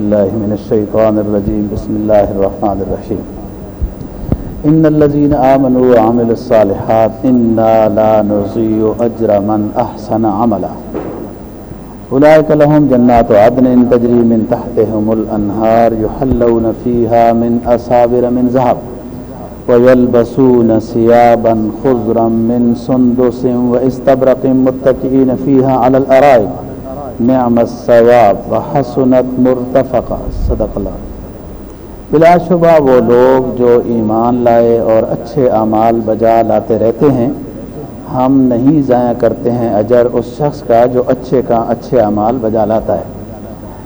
أعوذ بالله من الشيطان الرجيم. بسم الله الرحمن الرحيم. إن الذين آمنوا وعملوا الصالحات إنا لا نضيع أجر من أحسن عملا. أولئك لهم جنات عدن تجري من تحتهم الأنهار يحلون فيها من أسابر من ذهب ويلبسون ثيابا خضرا من سندس واستبرق متكئين فيها على الأرائك نعم الثواب وحسنت مرتفقا صدق اللہ. بلا شبہ وہ لوگ جو ایمان لائے اور اچھے اعمال بجا لاتے رہتے ہیں، ہم نہیں ضائع کرتے ہیں اجر اس شخص کا جو اچھے کا اچھے اعمال بجا لاتا ہے۔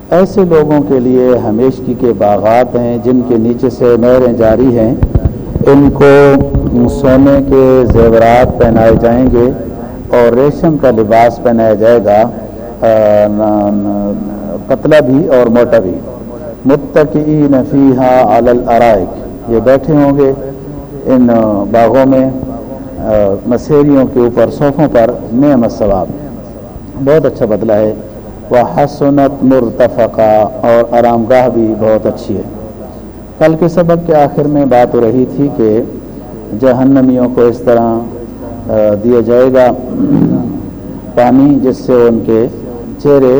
ایسے لوگوں کے لیے ہمیشگی کے باغات ہیں جن کے نیچے سے نہریں جاری ہیں۔ ان کو سونے کے زیورات پہنائے جائیں گے اور ریشم کا لباس پہنایا جائے گا۔ پتلا بھی اور موٹا بھی۔ متقین فیہا علی الارائک۔ یہ بیٹھے ہوں گے ان باغوں میں مسیریوں کے اوپر، صوفوں پر نعم ثواب بہت اچھا بدلہ ہے۔ وہ حسنت مرتفقہ اور آرام گاہ بھی بہت اچھی ہے۔ کل کے سبق کے آخر میں بات ہو رہی تھی کہ جہنمیوں کو اس طرح دیا جائے گا۔ پانی جس سے ان کے چہرے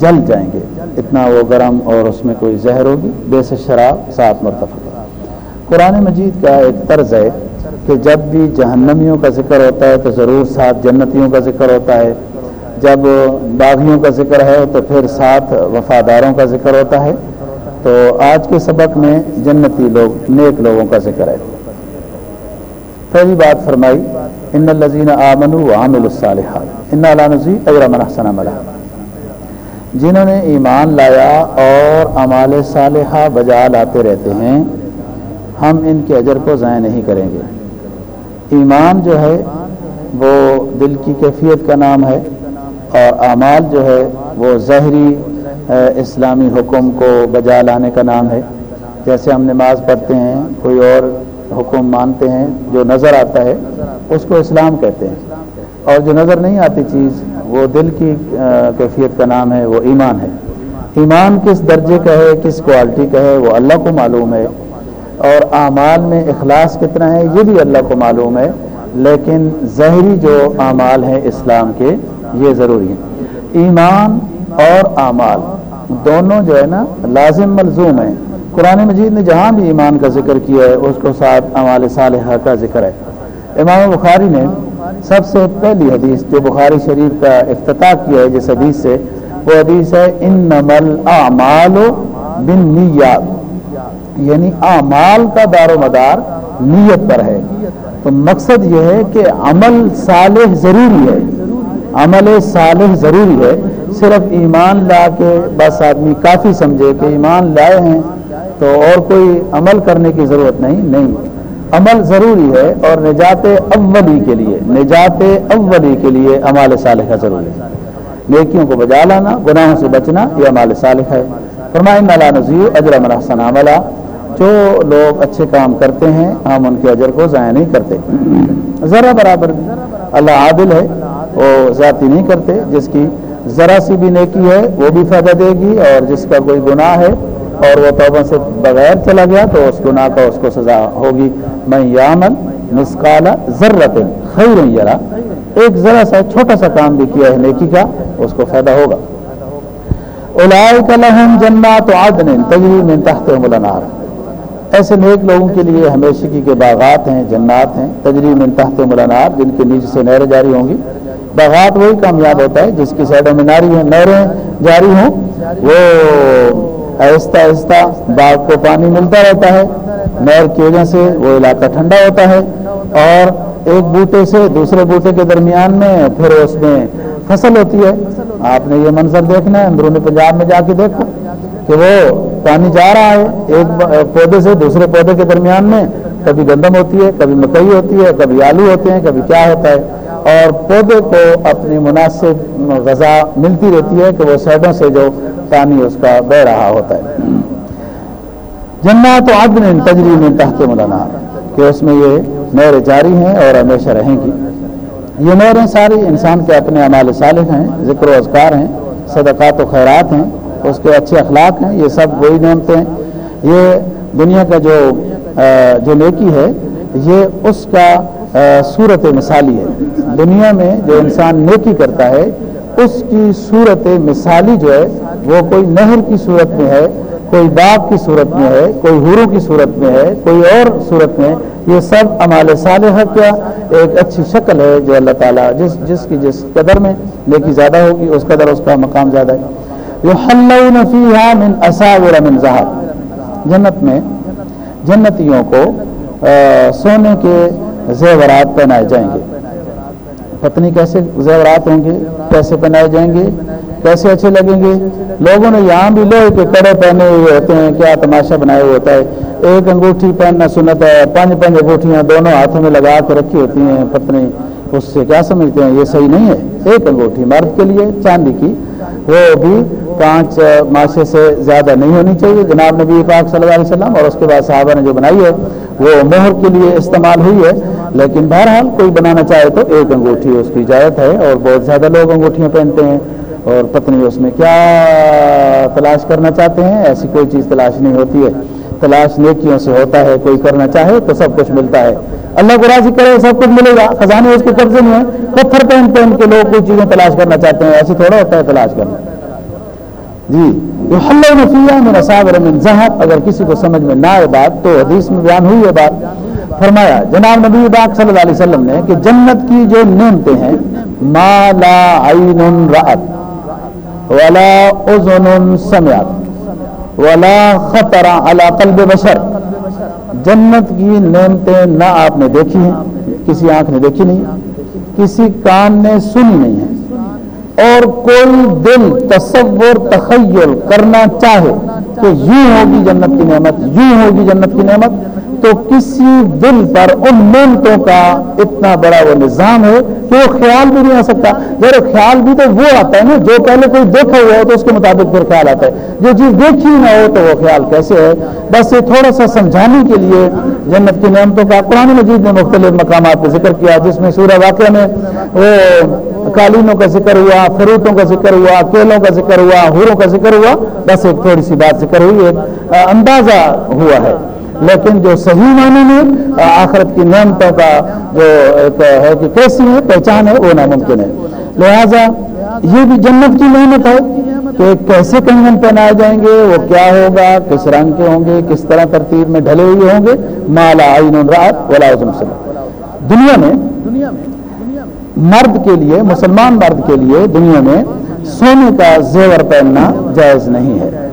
جل جائیں گے۔ اتنا وہ گرم اور اس میں کوئی زہر ہوگی؟ بے سے شراب، سات مرتفع قرآن مجید کا ایک طرز ہے کہ جب بھی جہنمیوں کا ذکر ہوتا ہے تو ضرور سات جنتیوں کا ذکر ہوتا ہے۔ جب باغیوں کا ذکر ہے تو پھر سات وفاداروں کا ذکر ہوتا ہے۔ تو آج کے سبق میں جنتی لوگ، نیک لوگوں کا ذکر ہے۔ پہلی بات فرمائی ان الزین آمن و عامل الصالحات ان علانزی اگر منحسن عملہ جنہوں نے ایمان لایا اور اعمال صالحہ بجا لاتے رہتے ہیں، ہم ان کے اجر کو ضائع نہیں کریں گے۔ ایمان جو ہے، وہ دل کی کیفیت کا نام ہے اور اعمال جو ہے، وہ ظاہری اسلامی حکم کو بجا لانے کا نام ہے۔ جیسے ہم نماز پڑھتے ہیں، کوئی اور حکم مانتے ہیں، جو نظر آتا ہے، اس کو اسلام کہتے ہیں۔ اور جو نظر نہیں آتی چیز، وہ دل کی کیفیت کا نام ہے، وہ ایمان ہے۔ ایمان کس درجے کا ہے، کس کوالٹی کا ہے، وہ اللہ کو معلوم ہے۔ اور اعمال میں اخلاص کتنا ہے، یہ بھی اللہ کو معلوم ہے۔ لیکن ظاہری جو اعمال ہیں اسلام کے، یہ ضروری ہیں۔ ایمان اور اعمال دونوں جو ہے نا، لازم ملزوم ہیں۔ قرآن مجید نے جہاں بھی ایمان کا ذکر کیا ہے، اس کو ساتھ اعمال صالحہ کا ذکر ہے۔ امام بخاری نے سب سے پہلی حدیث جو بخاری شریف کا افتتاح کیا ہے، جس حدیث سے وہ حدیث ہے ان نمل اعمال بن نیات یعنی اعمال کا دار و مدار نیت پر ہے۔ تو مقصد یہ ہے کہ عمل صالح ضروری ہے۔ عمل صالح ضروری ہے۔ صرف ایمان لا کے بس آدمی کافی سمجھے کہ ایمان لائے ہیں۔ تو اور کوئی عمل کرنے کی ضرورت نہیں نہیں۔ عمل ضروری ہے اور نجات اولی کے لیے، نجات اولی کے لیے امال صالح کا ضروری ہے۔ نیکیوں کو بجا لانا، گناہوں سے بچنا یہ امال صالح ہے۔ فرمائن فرمائے نظیر اجر مرحسن عملہ جو لوگ اچھے کام کرتے ہیں، ہم ان کے اجر کو ضائع نہیں کرتے۔ ذرا برابر بھی اللہ عادل ہے، وہ ذاتی نہیں کرتے۔ جس کی ذرا سی بھی نیکی ہے، وہ بھی فائدہ دے گی اور جس کا کوئی گناہ ہے اور وہ توبہ سے بغیر چلا گیا تو اس گناہ کا اس کو سزا ہوگی۔ میں یامن مسکالا ضرورت خیر یرا ایک ذرا سا چھوٹا سا کام بھی کیا ہے نیکی کا، اس کو فائدہ ہوگا۔ لہم جنات عدن تجری من تحت ملنار ایسے نیک لوگوں کے لیے ہمیشگی کے باغات ہیں، جنات ہیں، تجری من تحت ملنار جن کے نیچے سے نہریں جاری ہوں گی۔ باغات وہی کامیاب ہوتا ہے جس کی سائڈوں میں ناری ہیں، نہریں جاری ہوں۔ وہ آہستہ آہستہ باغ کو پانی ملتا رہتا ہے۔ نہر کی وجہ سے وہ علاقہ ٹھنڈا ہوتا ہے اور ایک بوٹے سے دوسرے بوٹے کے درمیان میں پھر اس میں فصل ہوتی ہے۔ آپ نے یہ منظر دیکھنا ہے، اندرونی پنجاب میں جا کے دیکھو کہ وہ پانی جا رہا ہے۔ ایک پودے سے دوسرے پودے کے درمیان میں کبھی گندم ہوتی ہے، کبھی مکئی ہوتی ہے، کبھی آلو ہوتے ہیں، کبھی کیا ہوتا ہے۔ اور پودے کو اپنی مناسب غذا ملتی رہتی ہے کہ وہ سائڈوں سے جو پانی اس کا بہ رہا ہوتا ہے۔ جنات و عدن تجری میں تحت مولانا کہ اس میں یہ نہریں جاری ہیں اور ہمیشہ رہیں گی۔ یہ نہریں ساری انسان کے اپنے اعمال صالح ہیں، ذکر و اذکار ہیں، صدقات و خیرات ہیں، اس کے اچھے اخلاق ہیں، یہ سب وہی نعمتیں ہیں۔ یہ دنیا کا جو جو نیکی ہے، یہ اس کا صورت مثالی ہے۔ دنیا میں جو انسان نیکی کرتا ہے، اس کی صورت مثالی جو ہے وہ کوئی نہر کی صورت میں ہے، کوئی باغ کی صورت میں ہے، کوئی حوروں کی صورت میں ہے، کوئی اور صورت میں، یہ سب امال صالحہ کیا؟ ایک اچھی شکل ہے جو اللہ تعالیٰ جس جس کی جس قدر میں نیکی زیادہ ہوگی، اس قدر اس کا مقام زیادہ ہے۔ من من جنت میں جنتیوں کو سونے کے زیورات پہنائے جائیں گے۔ پتنی کیسے زیورات ہوں گے؟ کیسے پہنائے جائیں گے؟ کیسے اچھے لگیں گے؟ لوگوں نے یہاں بھی لوہے کے کڑے پہنے ہوئے ہوتے ہیں، کیا تماشا بنائے ہوئے ہوتا ہے؟ ایک انگوٹھی پہننا سنت ہے، پانچ پانچ انگوٹھیاں دونوں ہاتھوں میں لگا کے رکھی ہوتی ہیں پتنی۔ اس سے کیا سمجھتے ہیں؟ یہ صحیح نہیں ہے۔ ایک انگوٹھی مرد کے لیے، چاندی کی۔ وہ بھی پانچ ماشے سے زیادہ نہیں ہونی چاہیے۔ جناب نبی پاک صلی اللہ علیہ وسلم اور اس کے بعد صحابہ نے جو بنائی ہے، وہ مہر کے لیے استعمال ہوئی ہے۔ لیکن بہرحال کوئی بنانا چاہے تو ایک انگوٹھی اس کی اجازت ہے اور بہت زیادہ لوگ انگوٹھیاں پہنتے ہیں۔ اور پتنی اس میں کیا تلاش کرنا چاہتے ہیں؟ ایسی کوئی چیز تلاش نہیں ہوتی ہے۔ تلاش نیکیوں سے ہوتا ہے، کوئی کرنا چاہے تو سب کچھ ملتا ہے۔ اللہ کو راضی کرے، سب کچھ ملے گا۔ خزانے اس کے قبضے میں ہیں۔ پتھر پہن پہن کے لوگ کوئی چیزیں تلاش کرنا چاہتے ہیں۔ ایسی تھوڑا ہوتا ہے تلاش کرنا۔ جی۔ من زہب اگر کسی کو سمجھ میں نہ آئے بات، تو حدیث میں بیان ہوئی ہے بات۔ فرمایا، جناب نبی باغ صلی اللہ علیہ وسلم نے کہ جنت کی جو نعمتیں ہیں ما لا عین رأت۔ ولا اذن سمعت ولا خطر على قلب بشر۔ جنت کی نعمتیں نہ آپ نے دیکھی ہیں، کسی آنکھ نے دیکھی نہیں، کسی کان نے سنی نہیں ہے اور کوئی دل تصور تخیل کرنا چاہے کہ یوں ہوگی جنت کی نعمت، یوں ہوگی جنت کی نعمت، تو کسی دل پر ان نعمتوں کا اتنا بڑا وہ نظام ہے کہ وہ خیال بھی نہیں آ سکتا۔ ذرا خیال بھی تو وہ آتا ہے نا، جو پہلے کوئی دیکھا ہوا ہو تو اس کے مطابق پھر خیال آتا ہے۔ جو چیز دیکھی نہ ہو تو وہ خیال کیسے ہے؟ بس یہ تھوڑا سا سمجھانے کے لیے جنت کی نعمتوں کا قرآن مجید نے مختلف مقامات پہ ذکر کیا، جس میں سورہ واقعہ میں وہ قالینوں کا ذکر ہوا، فروٹوں کا ذکر ہوا، کیلوں کا ذکر ہوا، ہوروں کا ذکر ہوا، بس ایک تھوڑی سی بات ذکر ہوئی ایک اندازہ ہوا ہے۔ لیکن جو صحیح معنی میں آخرت کی نعمتوں کا جو ایک ہے کہ کیسی ہے پہچان ہے، وہ ناممکن ہے۔ لہذا یہ بھی جنت کی نعمت ہے کہ کیسے کنگن پہنائے جائیں گے، وہ کیا ہوگا، کس رنگ کے ہوں گے، کس طرح ترتیب میں ڈھلے ہوئے ہوں گے۔ مالا آئین رات ولا دنیا میں مرد کے لیے، مسلمان مرد کے لیے دنیا میں سونے کا زیور پہننا جائز نہیں ہے۔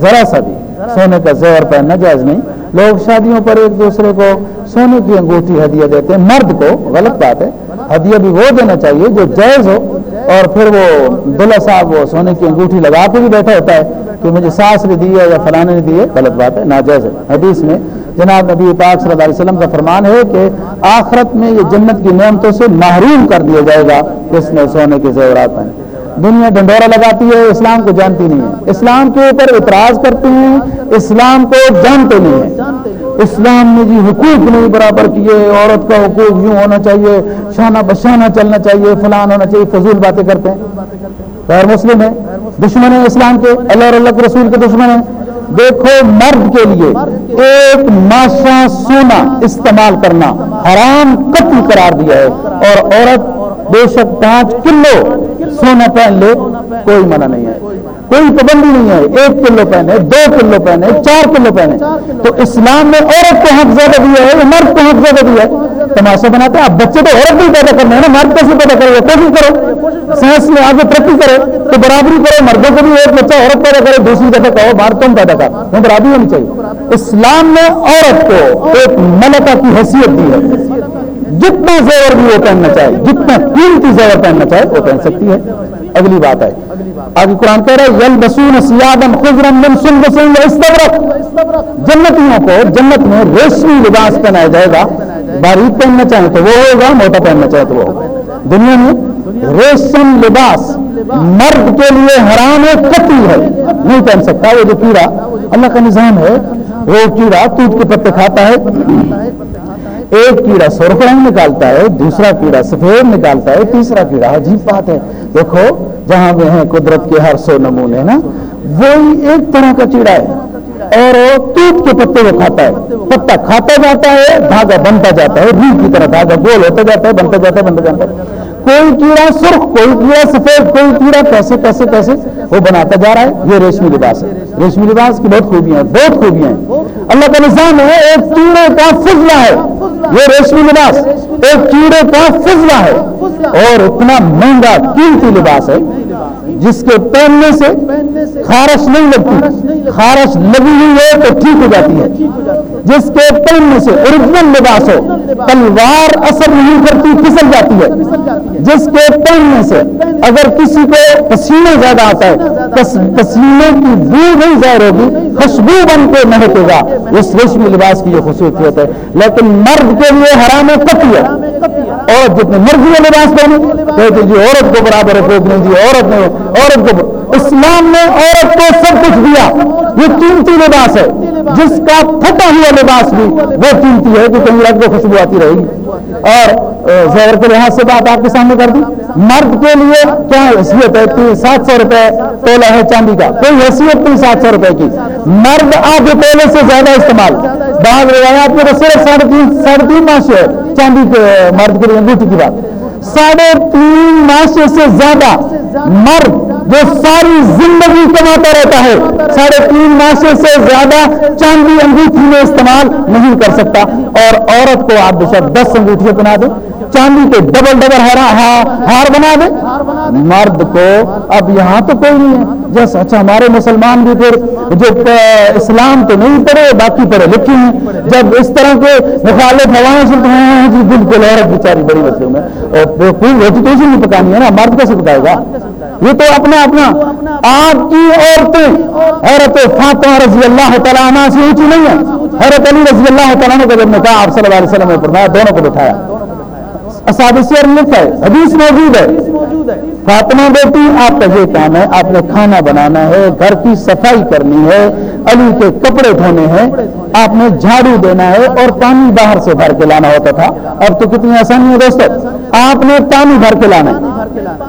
ذرا سا بھی، سونے کا زیور پہننا جائز نہیں۔ لوگ شادیوں پر ایک دوسرے کو سونے کی انگوٹھی ہدیہ دیتے ہیں۔ مرد کو، غلط بات ہے، ہدیہ بھی وہ دینا چاہیے جو جائز ہو اور پھر وہ دلہا صاحب وہ سونے کی انگوٹھی لگا کے بھی بیٹھا ہوتا ہے کہ مجھے ساس نے دی ہے یا فلانے نے دی ہے۔ غلط بات ہے، ناجائز ہے۔ حدیث میں جناب نبی پاک صلی اللہ علیہ وسلم کا فرمان ہے کہ آخرت میں یہ جنت کی نعمتوں سے محروم کر دیا جائے گا اس نے سونے کے زیورات پہنے دنیا ڈنڈورا لگاتی ہے، اسلام کو جانتی نہیں ہے۔ اسلام کے اوپر اعتراض کرتے ہیں، اسلام کو جانتے نہیں ہیں۔ اسلام نے جی حقوق نہیں برابر کیے، عورت کا حقوق یوں ہونا چاہیے، شانہ بشانہ چلنا چاہیے، فلان ہونا چاہیے، فضول باتیں کرتے ہیں۔ غیر مسلم ہے دشمن ہے اسلام کے، اللہ اور اللہ کے رسول کے دشمن ہیں۔ دیکھو مرد کے لیے ایک ماسا سونا استعمال کرنا حرام قتل قرار دیا ہے اور عورت بے شک پانچ کلو سونا پہن لے، کوئی منع نہیں ہے۔ کوئی پابندی نہیں ہے۔ ایک کلو پہنے، دو کلو پہنے، چار کلو پہنے۔ تو اسلام نے عورت کو حق زیادہ دیا ہے مرد کو حق زیادہ دیا ہے؟ تماشا بناتے ہیں۔ اب بچے تو عورت نہیں پیدا کرنا ہے نا۔ مرد کیسے پیدا کرے؟ کوشش کرو۔ سائنس میں آگے ترقی کرے تو برابری کرو۔ مردوں کو بھی ایک بچہ عورت پیدا کرے، دوسری دفعہ کہو مرد تم پیدا کر۔ برابری ہونی چاہیے۔ اسلام نے عورت کو ایک ملکہ کی حیثیت دی ہے۔ جتنا زیور بھی وہ پہننا چاہے، جتنا قیمتی زیور پہننا چاہے، وہ پہن سکتی ہے۔ اگلی بات ہے آگے قرآن کہہ رہا ہے یل بسون سیادن خزرم من سن بسون جنتیوں کو، جنت میں ریشمی لباس پہنایا جائے گا۔ باریک پہننا چاہے تو وہ ہوگا، موٹا پہننا چاہے تو وہ ہوگا۔ دنیا میں ریشم لباس مرد کے لیے حرام ہے، قتل ہے۔ نہیں پہن سکتا وہ جو کیڑا، اللہ کا نظام ہے، وہ کیڑا توت کے پتے کھاتا ہے۔ ایک کیڑا سرخ رنگ نکالتا ہے، دوسرا کیڑا سفید نکالتا ہے، تیسرا کیڑا عجیب بات ہے۔ دیکھو، جہاں میں ہیں قدرت کے ہر سو نمونے نا؟ وہی ایک طرح کا چیڑا ہے۔ اور توت کے پتے کو کھاتا ہے۔ پتا کھاتا جاتا ہے، دھاگا بنتا جاتا ہے، روح کی طرح دھاگا گول ہوتا جاتا ہے، بنتا جاتا ہے، بنتا جاتا ہے۔ کوئی کیڑا سرخ، کوئی کیڑا سفید، کوئی کیڑا کیسے کیسے کیسے، وہ بناتا جا رہا ہے۔ یہ ریشمی لباس ہے۔ ریشمی لباس کی بہت خوبیاں ہیں، بہت خوبیاں ہیں۔ اللہ کا نظام ہے، ایک کیڑے کا فضلہ ہے۔ یہ ریشمی لباس، ایک کیڑے کا فضلہ ہے۔ اور اتنا مہنگا، قیمتی لباس ہے۔ جس کے پہننے سے خارش نہیں لگتی، خارش لگی ہوئی ہے تو ٹھیک ہو جاتی ہے۔ جس کے پہننے سے اوریجنل لباس ہو، تلوار اثر نہیں کرتی، پھسل جاتی ہے۔ جس کے پہننے سے اگر کسی کو پسینے زیادہ آتا ہے پسینے کی بو نہیں ظاہر ہوگی، خوشبو بن کے مہکے گا۔ اس ریشمی لباس کی یہ خصوصیت ہے لیکن مرد کے لیے حرام کتی ہے۔ اور جتنے مرضی لباس پہنے کہتے جی عورت کو برابر ہے جی عورت نے عورت کو اسلام نے عورت کو سب کچھ دیا۔ یہ قیمتی لباس ہے۔ جس کا پھٹا ہوا لباس بھی وہ قیمتی ہے کہ کہیں رات کو خوشبو آتی رہے گی۔ اور زہر کے لحاظ سے بات آپ کے سامنے کر دی۔ مرد کے لیے کیا حیثیت ہے؟ سات سو روپے تولا ہے چاندی کا۔ کوئی حیثیت نہیں سات سو روپے کی۔ مرد آگے تولے سے زیادہ استعمال۔ بعض روایات میں تو صرف ساڑھے تین ساڑھے تین ماشے ہے چاندی کے، مرد کے لیے، انگوٹھی کی بات۔ ساڑھے تین ماشے سے زیادہ مرد جو ساری زندگی کماتا رہتا ہے، ساڑھے تین ماشے سے زیادہ چاندی انگوٹھی میں استعمال نہیں کر سکتا۔ اور عورت کو آپ بے دس انگوٹھیاں بنا دیں۔ چاندی کے ڈبل ڈبل ہار بنا دے مرد کو اب یہاں تو کوئی نہیں ہے۔ جیسا اچھا ہمارے مسلمان بھی پھر جو اسلام تو نہیں پڑھے، باقی پڑھے لکھے ہیں۔ جب اس طرح کے مخالف ہوائیں سنتے ہیں جی بالکل عورت بیچاری بڑی مسئلے میں۔ اور کوئی روٹی تو نہیں پکانی ہے نا۔ مرد کیسے پکائے گا؟ یہ تو اپنا اپنا آپ کی عورتیں حیرت فاطمہ رضی اللہ تعالیٰ عنہ سے اونچی نہیں ہے حیرت علی رضی اللہ تعالیٰ نے جب نے کہا آپ صلی اللہ علیہ وسلم نے فرمایا، دونوں کو بٹھایا۔ ہے حدیث موجود ہے۔ فاطمہ بیٹی، آپ کا یہ کام ہے، آپ نے کھانا بنانا ہے، گھر کی صفائی کرنی ہے، علی کے کپڑے دھونے ہیں، آپ نے جھاڑو دینا ہے اور پانی باہر سے بھر کے لانا ہوتا تھا۔ اب تو کتنی آسانی ہے دوستوں آپ نے پانی بھر کے لانا ہے۔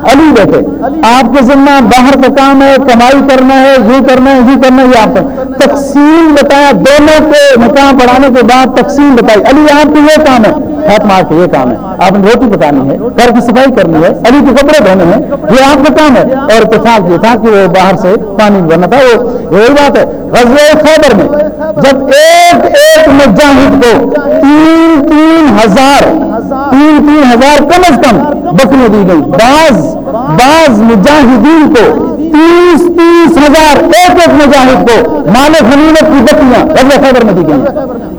علی بیٹے آپ کے ذمہ باہر کا کام ہے، کمائی کرنا ہے، یہ کرنا ہے، یہ کرنا ہے آپ تقسیم بتایا، دونوں کے مقام پڑھانے کے بعد تقسیم بتائی۔ علی، آپ کو یہ کام ہے۔ فاطمہ کے یہ کام ہے۔ آپ نے روٹی پکانی ہے، گھر کی صفائی کرنی ہے، علی کے کپڑے دھونے ہیں۔ یہ آپ کا کام ہے۔ اور اتفاق یہ تھا کہ وہ باہر سے پانی بھرنا تھا۔ وہ یہی بات ہے۔ غزل خیبر میں جب ایک ایک مجاہد کو تین تین ہزار، تین تین ہزار کم از کم بکری دی گئی۔ بعض بعض مجاہدین کو تیس تیس ہزار ایک ایک مجاہد کو مال غنیمت کی بکریاں غزل خیبر میں دی گئی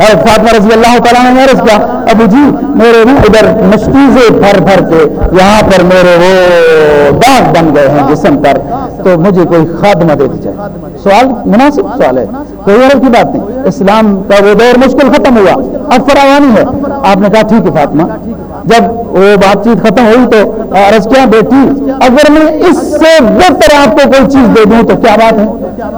اور فاطمہ رضی اللہ تعالیٰ نے عرض کیا، ابو جی میرے نا ادھر مشکیزیں بھر بھر کے یہاں پر میرے وہ داغ بن گئے ہیں جسم پر، تو مجھے کوئی خادمہ دے دی جائے۔ سوال مناسب سوال ہے، کوئی اور کی بات نہیں۔ اسلام کا وہ دور مشکل ختم ہوا، اب فراوانی ہے۔ آپ نے کہا، ٹھیک ہے فاطمہ۔ جب وہ بات چیت ختم ہوئی تو عرض کیا، بیٹی، اگر میں اس سے بہتر آپ کو کوئی چیز دے دوں تو کیا بات ہے؟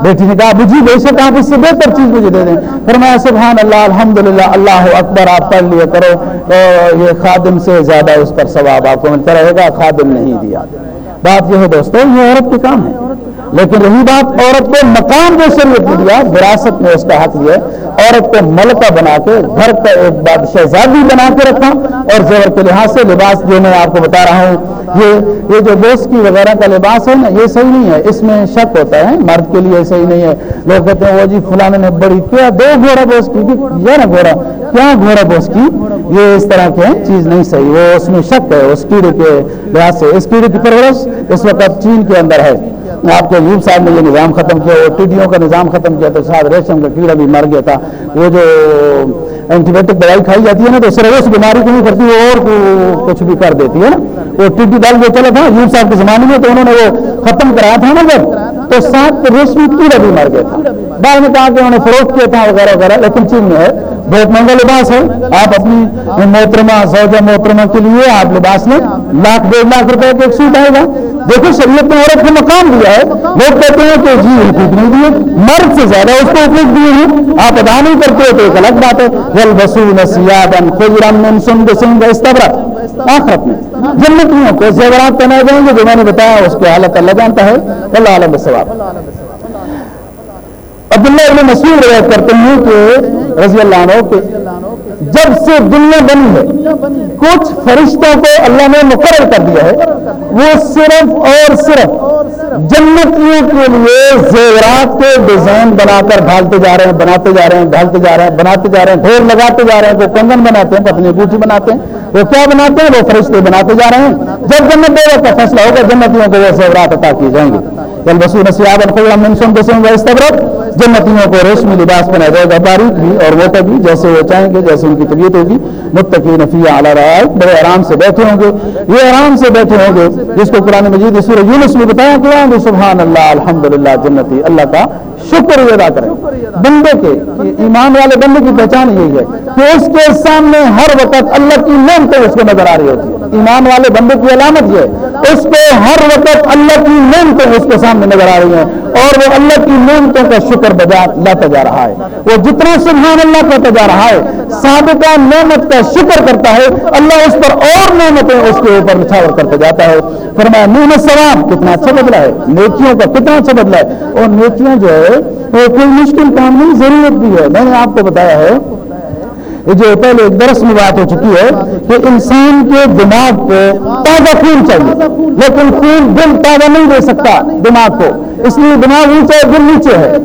بیٹی نے کہا جی بے شک آپ اس سے بہتر چیز مجھے دے دیں۔ پھر میں سبحان اللہ الحمد للہ اللہ اکبر، آپ پڑھ لیے کرو۔ تو یہ خادم سے زیادہ اس پر ثواب آپ کو ملتا رہے گا، خادم نہیں دیا۔ بات یہ ہے دوستوں یہ عورت کے کام ہے۔ لیکن رہی بات عورت کو مقام جو شریعت نے دیا وراثت میں اس کا حق یہ عورت کو ملکہ بنا کے، گھر کا ایک بات شہزادی بنا کے رکھا اور زور کے لحاظ سے لباس جو میں آپ کو بتا رہا ہوں، یہ یہ جو دوست وغیرہ کا لباس ہے نا، یہ صحیح نہیں ہے۔ اس میں شک ہوتا ہے، مرد کے لیے صحیح نہیں ہے۔ لوگ کہتے ہیں، وہ جی فلانے نے بڑی، کیا دو گھوڑا بوس کی؟ یہ نا گھوڑا، کیا گھوڑا بوس کی؟ یہ اس طرح کی چیز نہیں صحیح، وہ اس میں شک ہے، اس کیڑے کے لحاظ سے، اس کیڑے کی پرورش اس وقت چین کے اندر ہے۔ آپ کے عجیب صاحب نے یہ نظام ختم کیا وہ ٹڈیوں کا نظام ختم کیا تو شاید ریشم کا کیڑا بھی مر گیا تھا۔ وہ جو اینٹی بایوٹک دوائی کھائی جاتی ہے نا تو صرف اس بیماری کو نہیں کرتی، وہ اور کچھ بھی کر دیتی ہے نا۔ وہ ٹڈی دل جو چلا تھا عجیب صاحب کے زمانے میں تو انہوں نے وہ ختم کرایا تھا نا جب تو سات ریشمی کیڑا بھی مر گیا تھا۔ بعد میں کہا کہ انہوں نے فروخت کیا تھا وغیرہ وغیرہ، لیکن چین میں ہے۔ بہت مہنگا لباس ہے۔ آپ اپنی محترمہ سوجا محترمہ کے لیے آپ لباس لیں لاکھ، ڈیڑھ لاکھ روپے کا ایک سوٹ آئے گا۔ دیکھو، شریعت نے عورت کو مقام دیا ہے۔ لوگ کہتے ہیں کہ جی حقوق نہیں دیے۔ مرد سے زیادہ اس کو حقوق دیے ہیں۔ آپ ادا نہیں کرتے تو ایک الگ بات ہے۔ ول بسو نسیادن خجرم سند سنگ استبرت آخرت میں جنتیوں کو زیورات پہنائے جائیں گے جو میں نے بتایا، اس کی حالت اللہ جانتا ہے۔ اللہ عالم ثواب عبداللہ ابن مسعود روایت کرتے ہیں کہ رضی اللہ عنہ کہ جب سے دنیا بنی ہے، کچھ فرشتوں کو اللہ نے مقرر کر دیا ہے، وہ صرف اور صرف جنتیوں کے لیے زیورات کے ڈیزائن بنا کر ڈھالتے جا رہے ہیں، بناتے جا رہے ہیں، ڈھالتے جا رہے ہیں، بناتے جا رہے ہیں، ڈھول لگاتے جا رہے ہیں، وہ کنگن بناتے ہیں پتنی بوٹی بناتے ہیں، وہ کیا بناتے ہیں؟ وہ فرشتے بناتے جا رہے ہیں۔ جب جنت دیو کا فیصلہ ہوگا جنتیوں کو وہ زیورات عطا کیے جائیں گے۔ جل بسو نسیاب من سن و جنتیوں کو ریشمی لباس بنا جائے گا، باریک بھی اور موٹا بھی، جیسے وہ چاہیں گے، جیسے ان کی طبیعت ہوگی متقین فی اعلی رائے بڑے آرام سے بیٹھے ہوں گے۔ یہ آرام سے بیٹھے ہوں گے، جس کو قرآن مجید سورہ یونس میں بتایا کہ سبحان اللہ الحمدللہ، جنتی، اللہ کا شکر ادا کریں بندے کے ایمان والے بندے کی پہچان یہی ہے کہ اس کے سامنے ہر وقت اللہ کی نعمتیں اس کو نظر آ رہی ہوتی ایمان والے بندے کی علامت یہ اس کو ہر وقت اللہ کی نعمتیں اس کے سامنے نظر آ رہی ہیں اور وہ اللہ کی نعمتوں کا شکر بجا لاتا جا رہا ہے۔ وہ جتنا سبحان اللہ کہتا جا رہا ہے، سابقہ نعمت کا شکر کرتا ہے۔ اللہ اس پر اور نعمتیں اس کے اوپر نچھاور کرتا جاتا ہے۔ فرمایا محنت ثواب کتنا اچھا بدلا ہے۔ نیکیوں کا کتنا اچھا بدلا ہے۔ اور نیکیاں جو ہے، وہ کوئی مشکل کام نہیں، ضرورت بھی ہے۔ میں نے آپ کو بتایا ہے جو پہلے ایک درس میں بات ہو چکی ہے کہ انسان کے دماغ کو تازہ خون چاہیے، لیکن خون دل تازہ نہیں دے سکتا دماغ کو۔ اس لیے دماغ اونچا ہے، دل نیچے ہے۔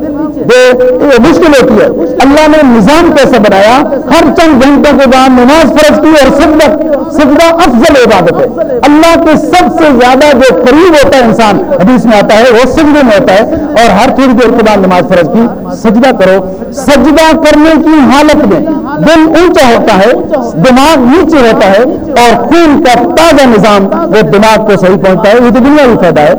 جو مشکل ہوتی ہے اللہ نے نظام کیسے بنایا؟ ہر چند گھنٹوں کے بعد نماز فرض کی اور سجدہ سجدہ افضل عبادت ہے۔ اللہ کے سب سے زیادہ جو قریب ہوتا ہے انسان، حدیث میں آتا ہے، وہ سجدے میں ہوتا ہے۔ اور ہر تھوڑی دیر کے بعد نماز فرض کی، سجدہ کرو۔ سجدہ کرنے کی حالت میں دل اونچا ہوتا ہے، دماغ نیچے ہوتا ہے اور خون کا تازہ نظام وہ دماغ کو صحیح پہنچتا ہے یہ تو دنیاوی فائدہ ہے۔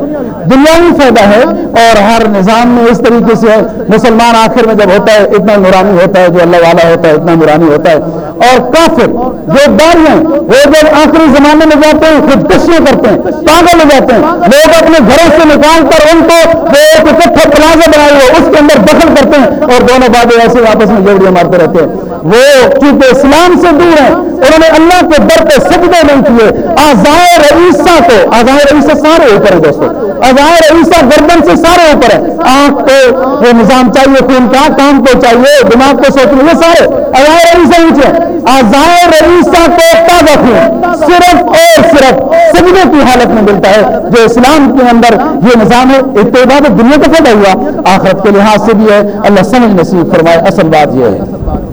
دنیاوی فائدہ ہے اور ہر نظام میں اس طریقے سے مسلمان آخر میں جب ہوتا ہے، اتنا نورانی ہوتا ہے، جو اللہ والا ہوتا ہے، اتنا نورانی ہوتا ہے۔ اور کافر جو دار ہیں، وہ جب آخری زمانے میں جاتے ہیں، خودکشیاں کرتے ہیں، پاگل ہو جاتے ہیں۔ لوگ اپنے گھروں سے نکال کر ان کو ایک اکٹھا پلازا بنائے ہوئے اس کے اندر دخل کرتے ہیں اور دونوں باتیں ایسے آپس میں جوڑیاں مارتے رہتے ہیں۔ وہ چونکہ اسلام سے دور ہیں، انہوں نے اللہ کے در پہ سجدے نہیں کیے۔ آزائے رئیسا کو، آزائے رئیسا سارے اوپر ہے دوستوں آزائے رئیسا گردن سے سارے اوپر ہے۔ آنکھ کو وہ نظام چاہیے، خون کا کام کو چاہیے، دماغ کو سوچنے یہ سارے۔ آزائے رئیسا نیچے آزائے رئیسا کو تازہ خون صرف اور صرف سجدے کی حالت میں ملتا ہے، جو اسلام کے اندر یہ نظام ہے، ایک تو اتباع دنیا کا فائدہ ہوا، آخرت کے لحاظ سے بھی ہے۔ اللہ سمجھ نصیب فرمائے، اصل بات یہ ہے۔